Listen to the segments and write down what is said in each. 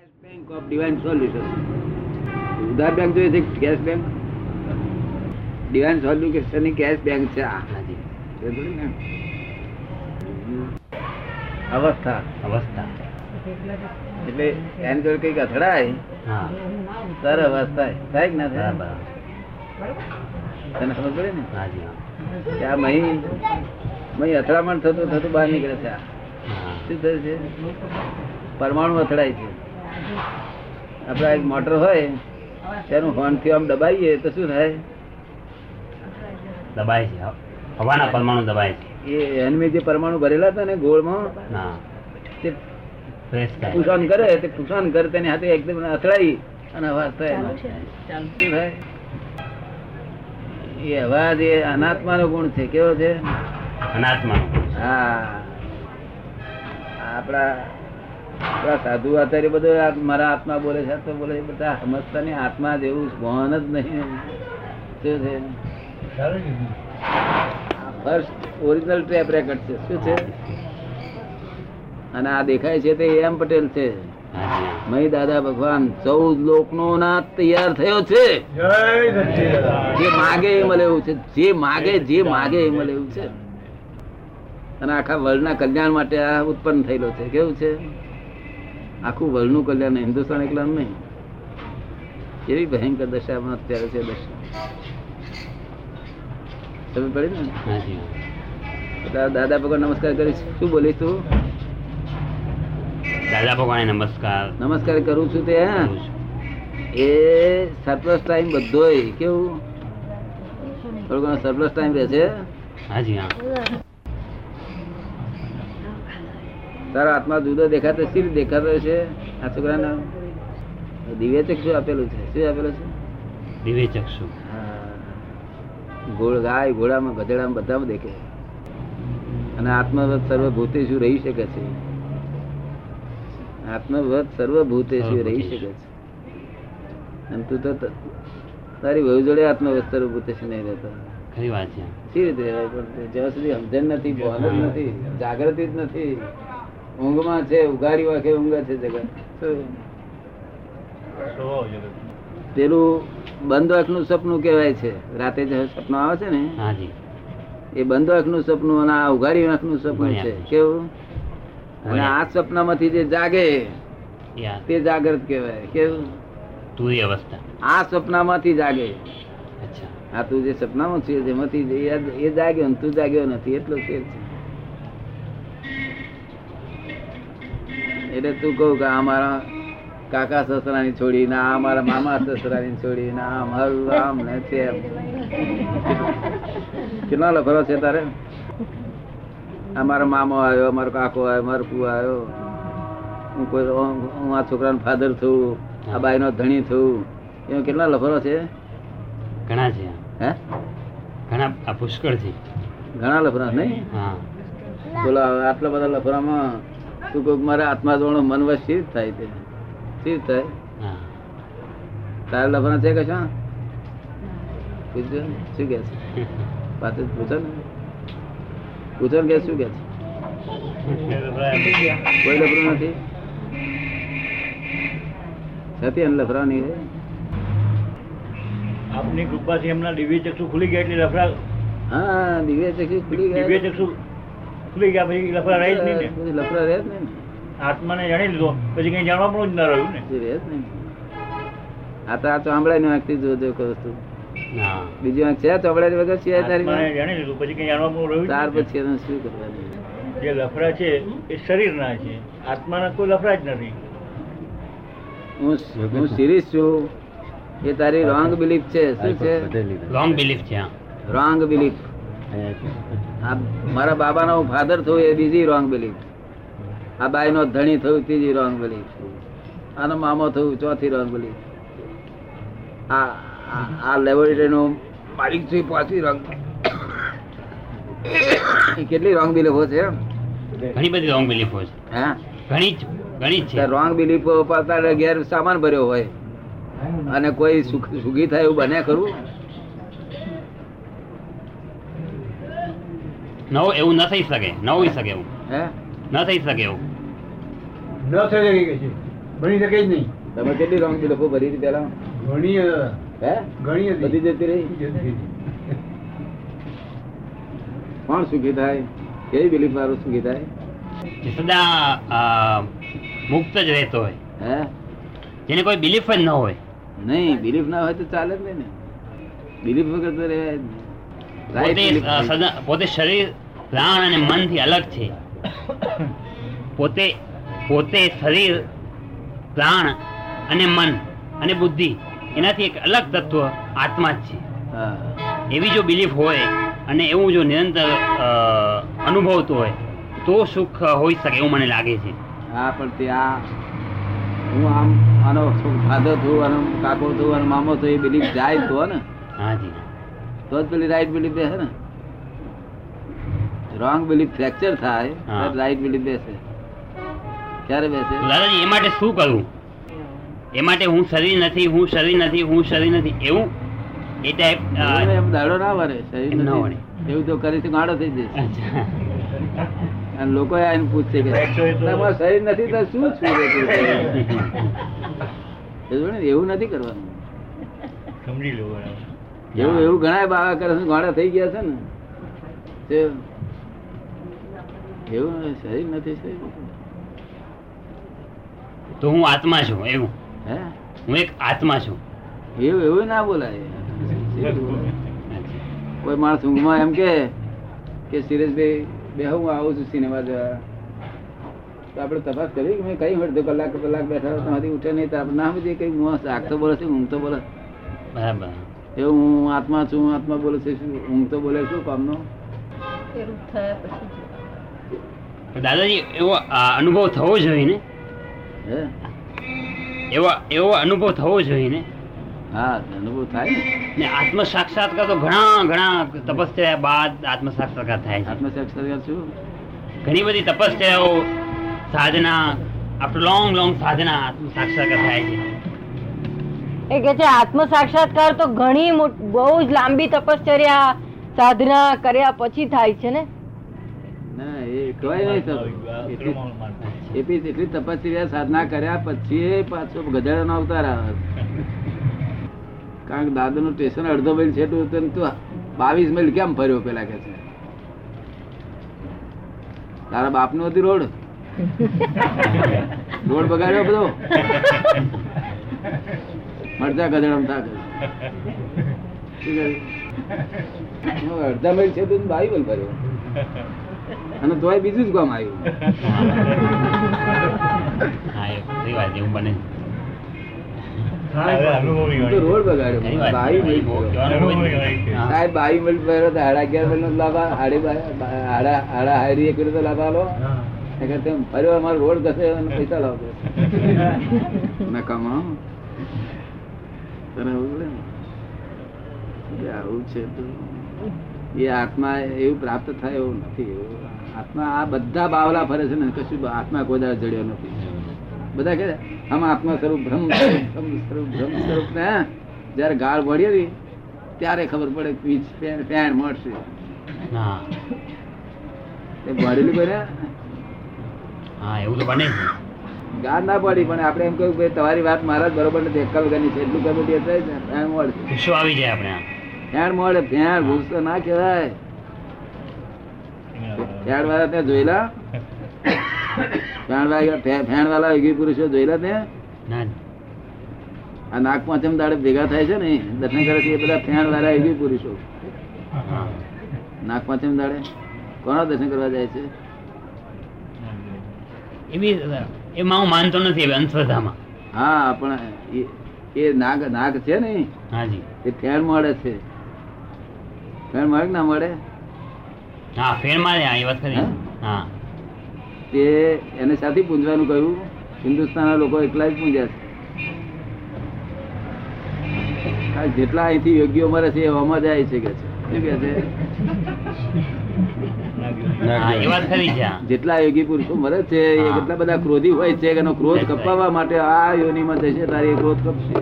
Bank of divine solution ઉધાર bank જોઈએ છે કેશ બેંક ડિવાઇન સોલ્યુશનની કેશ બેંક છે આ. હાજી. એ થોડી ને. અવસ્થા. અવસ્થા. એટલે એની જોડે કંઈક અથડાય. સર અવસ્થા થાય ના થાય? બરાબર. તને ખબર પડે ને? કે આ મહી મહી અથડામણ થતું થતું બહાર નીકળે છે શું થયું છે? પરમાણુ અથડાય છે. આપડા એક મોટર હોય તેનું હોર્નથી આમ દબાવીએ તો શું થાય? દબાય છે હવાના પરમાણુ દબાય છે. એ એનમે જે પરમાણુ ભરેલા હતા ને ગોળમાં તે ફુસાન કરે તે ફુસાન કરે તેની હાથે એકદમ અથડાઈ અને અવાજ થાય. એ અવાજ એ અનાત્માનો ગુણ છે. કેવો છે? અનાત્માનું હા. આપણા આપડા સાધુ આચાર્ય બધો મારા આત્મા બોલે છે તો બોલે બધા સમજતા નહીં આત્મા જેવું ભાન જ નહીં. શું છે? ફર્સ્ટ ઓરિજિનલ ટ્રેપ રેકર્ડ છે. શું છે? અને આ દેખાય છે તે એમ પટેલ છે. મહી દાદા ભગવાન ચૌદ લોક નો નાથ તૈયાર થયો છે. જે માગે એ મળે એવું છે. જે માગે જે માગે એ મળે એવું છે. અને આખા વર્લ્ડના કલ્યાણ માટે આ ઉત્પન્ન થયેલો છે. કેવું છે? આખું વર્લ્ડનું કલ્યાણ હિન્દુસ્તાન એકલાનું નહીં. એવી ભયંકર દશામાં અત્યારે છે દશા. તમે પડી ને? એટલે દાદા ભગવાન નમસ્કાર કરીશ શું બોલીશ તું? દાદા ભગવાન નમસ્કાર. નમસ્કાર કરું છું તે હા. એ સરપ્લસ ટાઈમ બધોય કેવું? થોડું ઘણો સરપ્લસ ટાઈમ રહે છે. હાજી હા. તારો આત્મા જુદો દેખાતો શી રીતે દેખાતો છે? આ છોકરાને દિવ્ય ચક્ષુ આપેલું છે? શું આપેલું છે? દિવ્ય ચક્ષુ હા. ગાય ઘોડામાં ગધેડામાં બધામાં દેખે. અને આત્મવત સર્વભૂતે શું રહી શકે છે? આત્મવત સર્વભૂતે શું રહી શકે છે? અને તું તો તારી વહુ જોડે આત્મવત સર્વભૂતે શું નહીં રહેતો? ખરી વાત છે? સી રીતે રહેવાય? પણ જ્યાં સુધી સમજણ નથી ભાન જ નથી જાગૃતિ જ નથી. ઊંઘમાં છે ઉઘાડી વાંખે ઊંઘે છે જગત. પેલું બંધ આંખનું સપનું કહેવાય છે. રાતે જે સપનું આવે છે ને? એ બંધ આંખનું સપનું અને આ ઉઘાડી આંખનું સપનું છે. કેવું? અને આ સપનામાંથી જે જાગે તે જાગ્રત કહેવાય. કેવું? તુરી અવસ્થા આ સપનામાંથી જાગે. આ તું જે સપનામાં છે જેમાંથી એ જાગ્યો ને તું જાગ્યો નથી એટલો ફેર છે એટલે તું કહું કે આ મારા કાકા સસરાની છોડી ના આ મારા મામા સસરાની છોડી ના આમ મારું આમ ને છે કેટલા લફરો છે તારે? આ મારો મામો આવ્યો મારો કાકો આવ્યો મારો પુ આવ્યો. હું કોઈ હું આ છોકરાનો ફાધર થયું આ બાઈનો ધણી થયું એમાં કેટલા લફરો છે? ઘણા છે. હે? ઘણા આ પુષ્કળ છે. ઘણા લફરા નહીં? હા. બોલો આટલા બધા લફરામાં તું કોઈક મારા આત્મા જોવાનું મન વસ સ્થિર થાય તે? સ્થિર થાય? હા. તારા લફરા છે કશા? પૂછજો શું કે છે? પાછું પૂછો ને. પૂછો ને કે શું કે છે? કોઈ લફરું નથી? નથી એને લફરા નહીં આપની કૃપાથી એમના દિવ્ય ચક્ષુ ખુલી ગયા એટલે લફડા હા દિવ્ય ચક્ષુ ખુલી દિવ્ય ગયા ચક્ષુ ખુલી ગયા પછી લફડા રહી જ નહીં ને. પછી લફરા રહે જ નહીં આત્માને જાણી લીધો પછી કઈ જાણવા પણ જ ના રહ્યું ને. રહે જ નહીં આ તો આ ચોંબડાની આંખથી જોજો કોઈ વસ્તુ. બીજી વાંક છે? ચોપડા વગર છે તારી જાણી લીધું પછી કઈ જાણવા પણ રહ્યું ત્યાર પછી એનું શું કરવાનું? જે લફડા છે એ શરીરના છે. આત્માના કોઈ લફડા જ નથી. હું હું સિરીઝ છું. એ તારી રોંગ બિલીફ છે. શું છે? રોંગ બિલીફ છે. રોંગ બિલીફ આ બાબા નો ફાધર થયું એ બીજી રોંગ બિલીફ આ બાઈ નો ધણી થયું ત્રીજી રોંગ બિલીફ આનો મામો થયું ચોથી રોંગ બિલીફ આ આ- લેબોરેટરી નો માલિક છું પાછી રોંગ કેટલી રોંગ બિલીફો છે? ઘણી બધી રોંગ બિલીફો છે. હે? ઘણી ઘણી છે. રોંગ બિલીફો પાછળ ઘેર સામાન ભર્યો હોય. અને કોઈ સુખ- સુખી થાય એવું બને ખરું? નવું એવું ન થઈ શકે ન હોઈ શકે એવું. હે? ન થઈ શકે એવું. ન થઈ શકે કે છે? ભણી શકે જ નહીં. તમે કેટલી રોંગ લોકો ભરી હતી પેલા ઘણી હે? ઘણી બધી જતી રહી? કોણ સુખી થાય કેવી બિલીફ મારું સુખી થાય જે સદા મુક્ત જ રહેતો હોય. હે? જેને કોઈ બિલીફ જ ન હોય. નહીં બિલીફ ના હોય તો ચાલે જ નહીં ને. બિલીફ વગર તો રહેવાય જ નહીં. Right પોતે શરીર પ્રાણ અને મનથી અલગ છે. પોતે પોતે શરીર પ્રાણ અને મન અને બુદ્ધિ એનાથી એક અલગ તત્વ આત્મા જ છે. એવી જો બિલીફ હોય અને એવું જો નિરંતર અનુભવતું હોય તો સુખ હોઈ શકે એવું મને લાગે છે. હા પણ તે આ હું આમ આનો ફાધર છું અને કાકો છું અને મામો છું એ બિલીફ જાય તો ને. હાજી તો જ પેલી રાઈટ બિલીફ બેસે ને? રોંગ બિલીફ ફ્રેક્ચર થાય રાઈટ બિલીફ બેસે. ક્યારે બેસે? દાદાજી એ માટે શું કરવું એ માટે હું શરીર નથી હું શરીર નથી હું શરીર નથી એવું? એ ટાઈપ એમ દાડો ના વરે શરીર ના વળે. એવું તો કરીશું ગાડો થઈ જશે. અને લોકો આને પૂછશે કે તમારું શરીર નથી તો શું છું તું? એવું નથી કરવાનું. સમજી લો બરાબર. એવું એવું ઘણા બાવા કરે છે ગાડા થઈ ગયા છે ને. એવું શરીર નથી તો હું આત્મા છું એવું. હે? હું એક આત્મા છું. એવું એવું ના બોલાય. કોઈ માણસ ઊંઘમાં એમ કે કે સિરેશભાઈ બે હું આવું છું સિનેમા જોવા. તો આપણે તપાસ કરી કે મેં કઈ અડધો કલાક કલાક બેઠા તમારી ઉઠે નહીં તો આપણે ના સમજીએ કઈ હું આગ તો બોલે છે ઊંઘ તો બોલે. બરાબર. એવું હું આત્મા છું હું આત્મા બોલે છે શું? ઊંઘ તો બોલે શું કામનો? દાદાજી એવો અનુભવ થવો જોઈએ ને? હે? એવો એવો અનુભવ થવો જોઈએ ને? હા અનુભવ થાય ને. આત્મ સાક્ષાત્કાર તો ઘણા ઘણા તપસ્યા બાદ આત્મ સાક્ષાત્કાર થાય છે. આત્મ સાક્ષાત્કાર શું? ઘણી બધી તપસ્યાઓ સાધના આફ્ટર લોંગ લોંગ સાધના આત્મ સાક્ષાત્કાર થાય છે. એ કે છે આત્મ સાક્ષાત્કાર તો ઘણી બહુ જ લાંબી તપશ્ચર્યા સાધના કર્યા પછી થાય છે ને? એ કહેવાય નહીં એટલી તપસ્યા સાધના કર્યા પછી પાછો ગધેડાનો અવતાર આવે. કારણ કે દાદા નું સ્ટેશન અડધો માઇલ છે તો તું બાવીસ મિલ કેમ ફર્યો પેલા કે છે? તારા બાપનું હતી રોડ? રોડ બગાડ્યો બધો? મરજા ગધેડામાં કર્યું? અડધા માઇલ છે તો માઇલ ફર્યો અને તોય બીજું જ કામ આવ્યું. બને. રોડ બગાડ્યો. મિલ મિલ પહેરો તો અગિયાર મિલ નો લાભ હારી એક કર્યો તો લાભ આલો. ફર્યો અમારો રોડ ઘસે પૈસા લાવતો નકામો. તને ને? આવું છે તો એ આત્મા એવું પ્રાપ્ત થાય એવું નથી. આત્મા આ બધા બાવલા ફરે છે ને કશું આત્મા કોઈ જડ્યો નથી. બધા કે આમ આત્મા સ્વરૂપ ભ્રમ સ્વરૂપ બ્રહ્મ સ્વરૂપ. ને જયારે ગાળ વળીએ ને ત્યારે ખબર પડે પીચ પેન પેન મળશે. એ ભરેલું કરે હા એવું તો બને ગાળ ના પડી પણ આપણે એમ કહ્યું કે તમારી વાત મારા બરોબર નથી એકલ વગરની છે એટલું કરું તે થાય છે ફેણ મળશે. ગુસ્સો આવી જાય આપણે ફેણ મળે ફેણ ગુસ્સો ના કહેવાય. ફેણ વાળા ત્યાં જોયેલા? ફેણ વાળા ફેણ વાળા યોગી પુરુષો જોયેલા ત્યાં? આ નાગ પાંચમ દાડે ભેગા થાય છે ને દર્શન કરે છે એ બધા ફેણ વાળા યોગી પુરુષો. નાક પાંચમ દાડે કોના દર્શન કરવા જાય છે? એવી એમાં હું માનતો નથી હવે અંધશ્રદ્ધામાં. હા પણ એ- એ નાગ નાગ છે ને હાજી એ ફેર મળે છે. ફેર મળે ના મળે? હા ફેર મારે હા એ વાત કરી. હા? તે એને સાથે પૂંજવાનું કહ્યું. હિન્દુસ્તાનના લોકો એકલા જ પૂંજ્યા છે. જેટલા અહીંથી યોગ્ય મરે છે એવામાં જાય છે કે છે. શું કે છે? એ. જેટલા યોગી પુરુષો મરે છે એ કેટલા બધા ક્રોધી હોય છે એનો ક્રોધ કપાવવા માટે આ યોનિમાં જશે તારી ક્રોધ કપશે.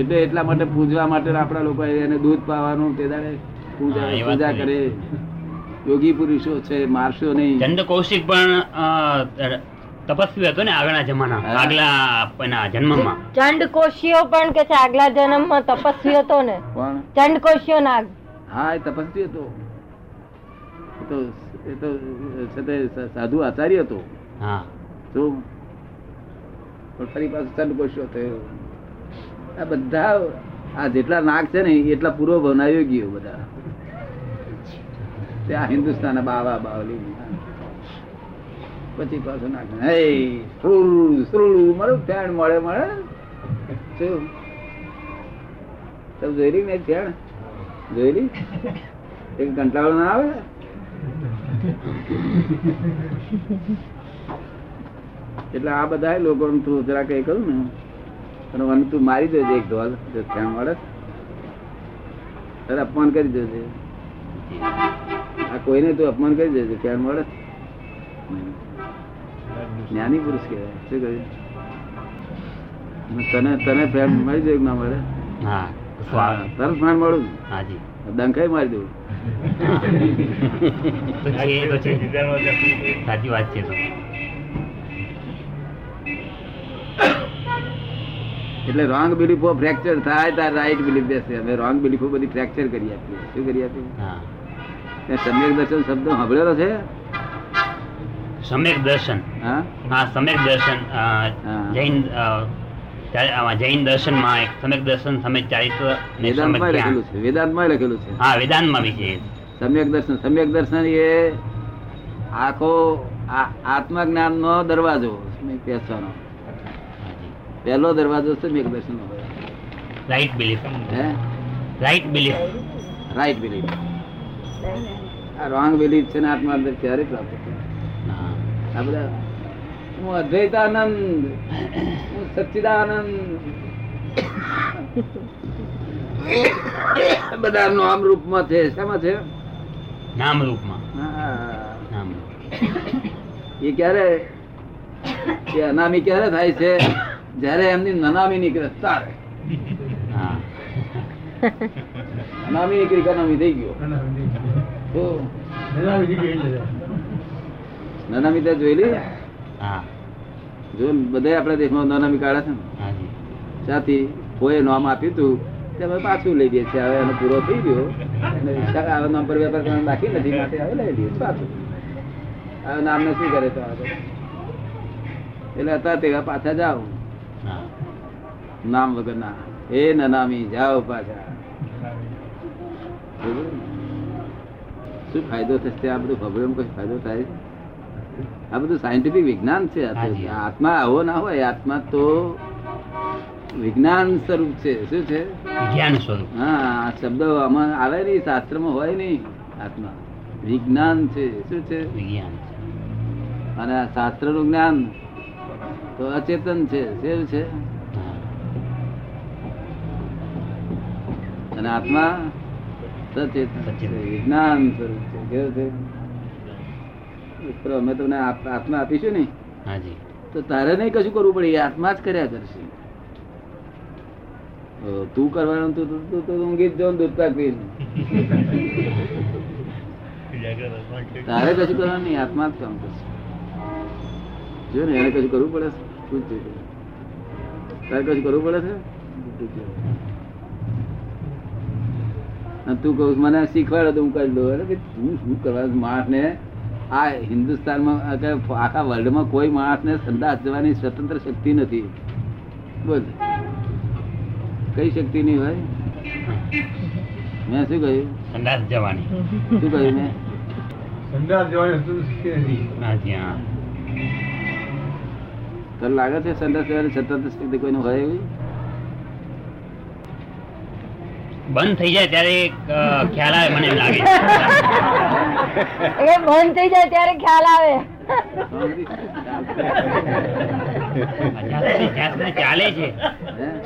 એટલે એટલા માટે પૂજવા માટે આપણા લોકો એને દૂધ પાવાનું તે દાડે પૂજા પૂજા કરે. યોગી પુરુષો છે મારશો નહીં. ચંદ કૌશિક પણ તપસ્વી હતો ને આગળના જમાના આગલા એના જન્મમાં. ચંડકોશીઓ કોશિયો પણ કે છે આગલા જન્મમાં તપસ્વી હતો ને. કોણ? ચંડ કોશિયો નાગ. હા એ તપસ્વી હતો. તો એ તો સાધુ આચાર્ય હતો. હા. તો પણ ફરી પાછું ચંડકોશો થયો. આ બધા આ જેટલા નાગ છે ને એટલા પૂર્વ ભવના ગયો બધા. ત્યાં હિન્દુસ્તાન બાવા બાવલી. પછી પાછું નાગ. હે સુરુ સુરુ મારું ફેણ મળે મળે. શું? તમે જોયેલી મેં ફેણ જોયેલી? એક કંટાળો ના આવે? એટલે આ બધા લોકો તું જરા કઈ કહું ને અને મને તું મારી દેજે એક ઢોલ ત્યાં મળે તારે અપમાન કરી દેજે. આ કોઈને તું અપમાન કરી દેજે ત્યાં મળે જ્ઞાની પુરુષ કહેવાય શું કહ્યું તને તને ફેન મળી જાય ના મળે? હા તરફ તરત મળું. હાજી ડંખાઈ મારી દઉં સાચી વાત છે એટલે રોંગ બિલીફો ફ્રેક્ચર થાય તાર રાઈટ બિલીફ બેસે. અમે રોંગ બિલીફો બધી ફ્રેક્ચર કરી આપીએ. શું કરી આપીએ? સમ્યક દર્શન શબ્દ સાંભળેલો છે? સમ્યક દર્શન. હા? હા સમ્યક દર્શન જૈન આમાં જૈન દર્શનમાં એક સમ્યક દર્શન સમ્યક ચારિત્ર વેદાંતમાં લખેલું છે વેદાંતમાં લખેલું છે. હા વેદાંતમાં બી છે. સમ્યક દર્શન સમ્યક દર્શન એ આખો આત્મજ્ઞાનનો દરવાજો પેસવાનો પહેલો દરવાજો સમ્યક દર્શન રાઈટ બિલીફ હે? રાઈટ બિલીફ રાઈટ બિલીફ આ રોંગ બિલીફ છે ને આત્મા અંદર ક્યારે પ્રાપ્ત થાય? આ બધા હું અદ્વૈતાનંદ હું સચ્ચિદાનંદ. બધા નામ રૂપમાં છે. શેમાં છે? નામ રૂપમાં. હા. એ ક્યારે? એ અનામી ક્યારે થાય છે? જ્યારે એમની નનામી નીકળે તારે હા. અનામી નીકળી કનામી અનામી થઈ ગયો? તો? નનામી તે જોઈ હા જો બધા આપણા દેશમાં નાના કાઢે છે ને ત્યાંથી કોઈ નામ આપ્યું હતું તે પાછું લઈ દઈએ છીએ. હવે એનો પૂરો થઈ ગયો. અને શા- આ નામ પર વેપાર કરવાનું બાકી નથી માટે હવે લઈ લઈએ છીએ પાછું. હવે નામને શું કરે તો એટલે અત્યારે તેવા પાછા જાઓ. નામ નામ વગરના એ નનામી જાઓ પાછા. શું ફાયદો થશે? આ બધું ખબર કઈ ફાયદો થાય? છે? આ બધું સાયન્ટિફિક વિજ્ઞાન છે. આત્મા આવો ના હોય આત્મા તો વિજ્ઞાન સ્વરૂપ છે. શું છે? વિજ્ઞાન સ્વરૂપ. હા શબ્દ આમાં આવે નહીં શાસ્ત્રમાં હોય નહીં. આત્મા. વિજ્ઞાન છે. શું છે? વિજ્ઞાન અને આ શાસ્ત્રનું જ્ઞાન તો અચેતન છે. શું છે? અને આત્મા સચેતન. વિજ્ઞાન સ્વરૂપ છે. કેવું છે? અમે તમને આત્મા આપીશું ને હાજી. તો તારે નહીં કશું કરવું પડે આત્મા જ કર્યા કરશે. તું કરવાનું તું તું- તું ઊંઘી જ દૂધ પાક તારે કશું કરવાનું નહીં આત્મા જ કામ કરશે. જો ને એને કશું કરવું પડે શું જ તારે કશું કરવું પડે છે? તું કહું મને શીખવાડે તો હું કરી દઉં. અરે તું શું કરવા માણસ ને આ હિન્દુસ્તાનમાં આખા વર્લ્ડમાં કોઈ માણસને સંદાસ જવાની સ્વતંત્ર શક્તિ નથી. બોલ. કઈ શક્તિ નહીં હોય? મેં શું કહ્યું? સંદાસ જવાની શું કહ્યું મેં? સંદાસ જવાની તને લાગે છે સંદાસ જવાની સ્વતંત્ર શક્તિ કોઈનું હોય એવી? બંધ થઈ જાય ત્યારે ખ્યાલ આવે મને લાગે. એ બંધ થઈ જાય ત્યારે ખ્યાલ આવે. જ્યાં સુધી જ્યાં સુધી ચાલે છે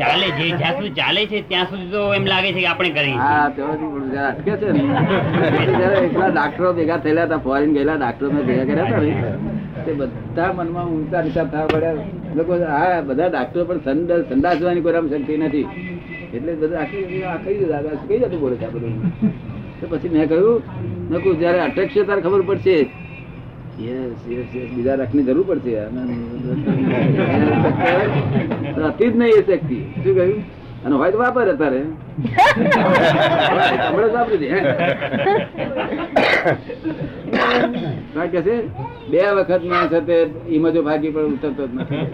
ચાલે જે જ્યાં સુધી ચાલે છે ત્યાં સુધી તો એમ લાગે છે કે આપણે કરી હા તેમાંથી પણ જરા અટકે છે ને જયારે ડાક્ટરો ભેગા થયેલા હતા ફોરેન ગયેલા ડાક્ટરો ભેગા કર્યા હતા ને તે બધા મનમાં ઊંચા નીચા થવા પડ્યા. લોકો હા બધા ડાક્ટરો પણ સંદાસ સંદાસ જવાની કોઈ શક્તિ નથી. એટલે બધા આખી આખી કઈ જતું બોલે છે આ બધું? તો પછી મેં કહ્યું મેં જ્યારે અટકશે ત્યારે ખબર પડશે. બીજા રખની જરૂર પડશે હતી જ નહીં એ શક્તિ. શું કહ્યું? અને હોય તો વાપરે અત્યારે. હમણાં વાપરી દે. કારણ કે છે? બે વખત ના છે તે ઈમજો ભાગી પણ ઉતરતો જ નથી.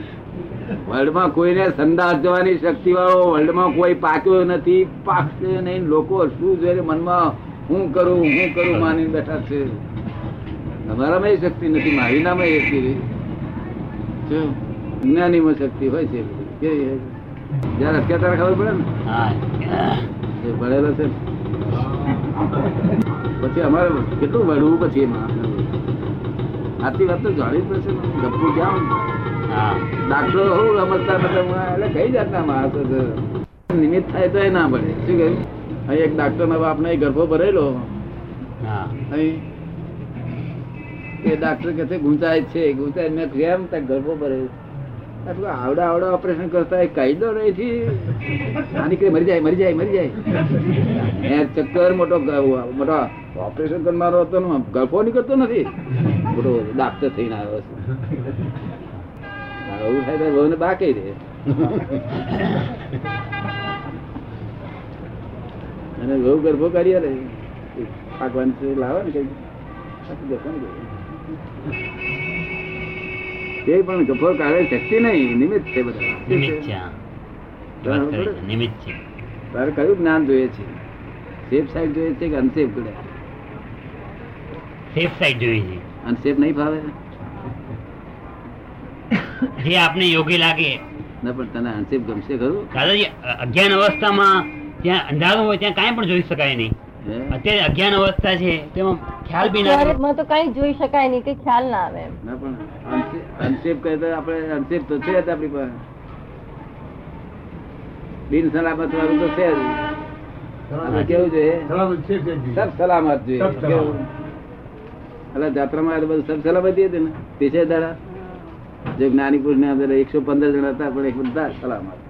વર્લ્ડમાં કોઈને સંદાસ જવાની શક્તિ વાળો વર્લ્ડમાં કોઈ પાક્યો નથી, પાકશે નહીં. લોકો શું છે મનમાં હું કરું હું કરું માની બેઠા છે. તમારામાં એ શક્તિ નથી, મારીનામાં એ શક્તિ? જ્ઞાનીમાં શક્તિ હોય છે કેવી? જયારે અત્યારે ત્યારે ખબર પડે ને? એ ભણેલો છે. પછી અમારે કેટલું વળવું પછી એમાં? આટલી વાત તો જાણવી પડશે ગપુ ક્યાં ડાક્ટરો હું સમજતા બધા એટલે કઈ જાતના માણસો છે? નિમિત્ત થાય તો ના પડે શું કહ્યું? અહીં એક ડાક્ટર ના બાપને અહીં ગર્ભો ભરેલો. અહીં એ ડાક્ટર કે છે ગુંચાય છે. ગુંચાય મેં કેમ ત્યાં ગર્ભો ભરેલો. આવડા આવડા ઓપરેશન કરતા એ કાયદો નહીં આની કઈ મરી જાય મરી જાય મરી જાય. એ ચક્કર મોટો મોટો ઓપરેશન કરનારો હતો ને ગર્ભો નીકળતો નથી. મોટો ડાક્ટર થઈને આવ્યો છે. આવું થાય તો વહુ ને બાકી દે અને વહુ ગર્ભો કરી આલે ભગવાન લાવે ને કઈ? તે પણ ગભો કાઢે શક્તિ નહીં નિમિત્ત છે બધા. નિમિત્ત છે તારે કયું જ્ઞાન જોઈએ છે? સેફ સાઈડ જોઈએ છે કે અનસેફ ગળે સેફ સાઈડ જોઈએ છે. અનસેફ નહીં ફાવે? જે આપને યોગ્ય લાગે. ના પણ તને અનસેફ ગમશે ખરું? દાદાજી અજ્ઞાન અવસ્થામાં ત્યાં અંધારું હોય ત્યાં કાંઈ પણ જોઈ શકાય નહીં. અત્યારે અજ્ઞાન અવસ્થા છે તેમાં ખ્યાલ બી ના આવે. તો કઈ જોઈ શકાય નહીં કે ખ્યાલ ના આવે ના પણ અનસેફ કહે તો આપણે અનસેફ તો છે જ આપણી પાસે. બિન સલામત વાળું તો છે જ. કેવું જોઈએ? સલામત છે છે સબ સલામત જોઈએ. એટલે જાત્રામાં બધું સબ સલામતી હતી ને? પીછે દાડા જો જ્ઞાની પુરુષ ને અંદર એકસો પંદર જણા હતા પણ એક બધા સલામત.